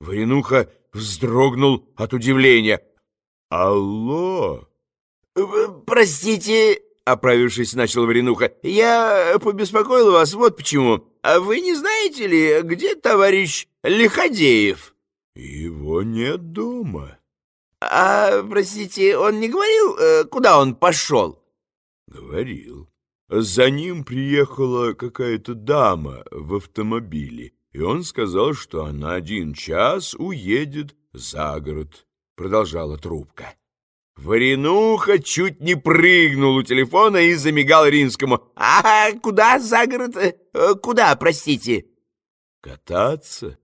Варенуха вздрогнул от удивления. «Алло!» «Простите, — оправившись, начал Варенуха, — я побеспокоил вас вот почему. А вы не знаете ли, где товарищ Лиходеев?» «Его нет дома». «А, простите, он не говорил, э, куда он пошел?» «Говорил. За ним приехала какая-то дама в автомобиле, и он сказал, что на один час уедет за город», — продолжала трубка. Варенуха чуть не прыгнул у телефона и замигал Римскому. «А куда за город? Э, куда, простите?» «Кататься?»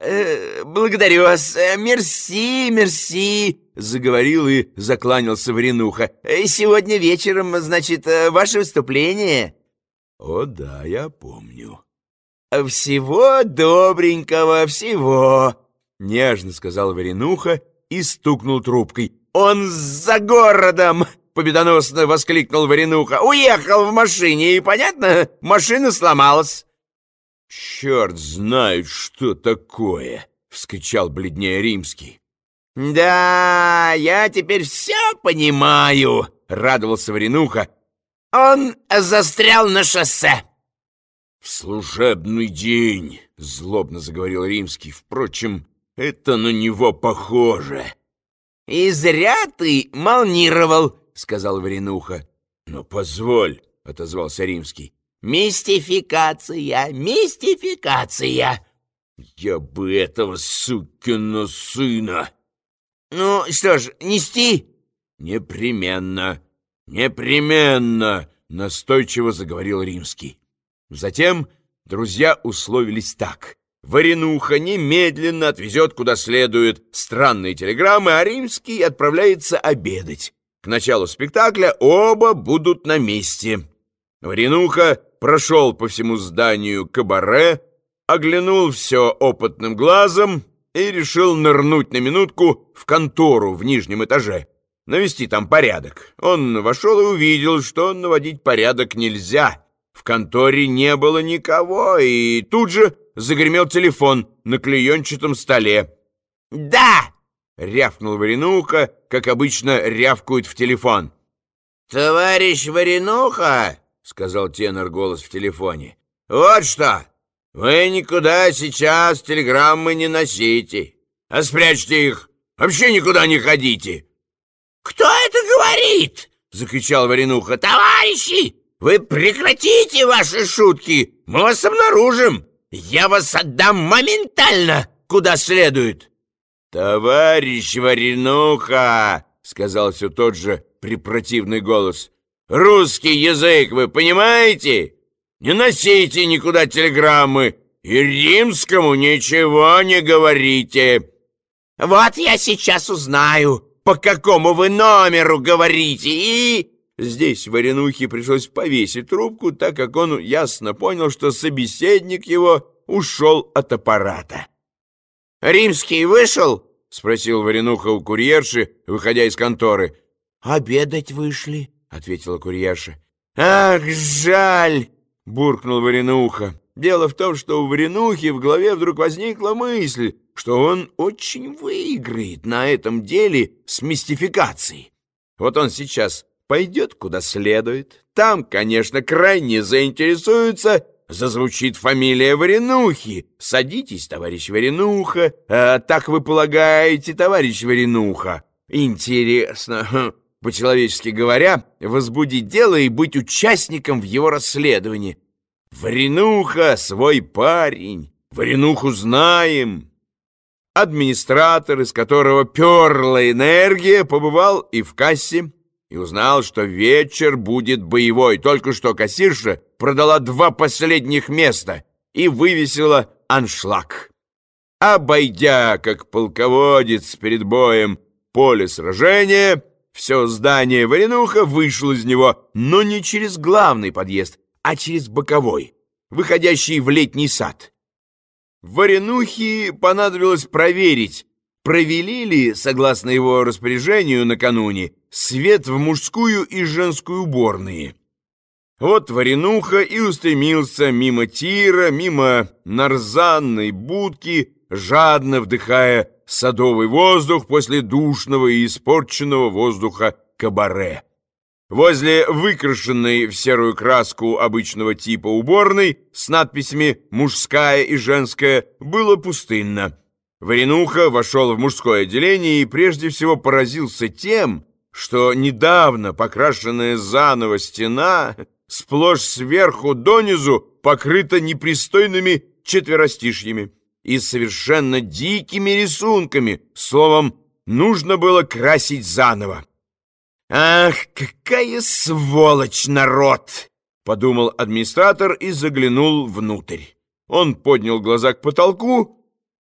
э, «Благодарю вас. Э, мерси, мерси», — заговорил и закланялся Варенуха. «Сегодня вечером, значит, ваше выступление?» «О да, я помню». «Всего добренького, всего», — нежно сказал Варенуха и стукнул трубкой. «Он за городом!» — победоносно воскликнул Варенуха. «Уехал в машине, и, понятно, машина сломалась». «Черт знает, что такое!» — вскричал бледнее Римский. «Да, я теперь все понимаю!» — радовался Варенуха. «Он застрял на шоссе!» «В служебный день!» — злобно заговорил Римский. «Впрочем, это на него похоже!» «И зря ты молнировал», — сказал Варенуха. «Но позволь», — отозвался Римский. «Мистификация, мистификация!» «Я бы этого сукина сына!» «Ну что ж, нести?» «Непременно, непременно!» — настойчиво заговорил Римский. Затем друзья условились так. Варенуха немедленно отвезет куда следует странные телеграммы, а Римский отправляется обедать. К началу спектакля оба будут на месте. Варенуха прошел по всему зданию кабаре, оглянул все опытным глазом и решил нырнуть на минутку в контору в нижнем этаже, навести там порядок. Он вошел и увидел, что наводить порядок нельзя. В конторе не было никого, и тут же загремел телефон на клеенчатом столе. «Да!» — рявкнул Варенуха, как обычно рявкают в телефон. «Товарищ Варенуха!» — сказал тенор голос в телефоне. «Вот что! Вы никуда сейчас телеграммы не носите, а спрячьте их! Вообще никуда не ходите!» «Кто это говорит?» — закричал Варенуха. «Товарищи, вы прекратите ваши шутки! Мы вас обнаружим! Я вас отдам моментально, куда следует!» «Товарищ Варенуха!» — сказал все тот же препротивный голос. «Русский язык вы понимаете? Не носите никуда телеграммы и римскому ничего не говорите!» «Вот я сейчас узнаю, по какому вы номеру говорите, и...» Здесь Варенухе пришлось повесить трубку, так как он ясно понял, что собеседник его ушел от аппарата. «Римский вышел?» — спросил Варенуха у курьерши, выходя из конторы. «Обедать вышли», — ответила курьерша. «Ах, жаль!» — буркнул Варенуха. Дело в том, что у Варенухи в голове вдруг возникла мысль, что он очень выиграет на этом деле с мистификацией. Вот он сейчас пойдет куда следует. Там, конечно, крайне заинтересуются, зазвучит фамилия Варенухи. Садитесь, товарищ Варенуха. А, так вы полагаете, товарищ Варенуха? Интересно, хм, по-человечески говоря, возбудить дело и быть участником в его расследовании. Варенуха свой парень, Варенуху знаем. Администратор, из которого перла энергия, побывал и в кассе, и узнал, что вечер будет боевой. Только что кассирша продала два последних места и вывесила аншлаг. Обойдя, как полководец перед боем, поле сражения, все здание Варенуха вышло из него, но не через главный подъезд, а через боковой, выходящий в летний сад. Варенухе понадобилось проверить, провели ли, согласно его распоряжению накануне, свет в мужскую и женскую уборные. Вот Варенуха и устремился мимо тира, мимо нарзанной будки, жадно вдыхая садовый воздух после душного и испорченного воздуха кабаре. Возле выкрашенной в серую краску обычного типа уборной с надписями «мужская» и «женская» было пустынно. Варенуха вошел в мужское отделение и прежде всего поразился тем, что недавно покрашенная заново стена сплошь сверху донизу покрыта непристойными четверостишьями и совершенно дикими рисунками. Словом, нужно было красить заново. «Ах, какая сволочь народ!» — подумал администратор и заглянул внутрь. Он поднял глаза к потолку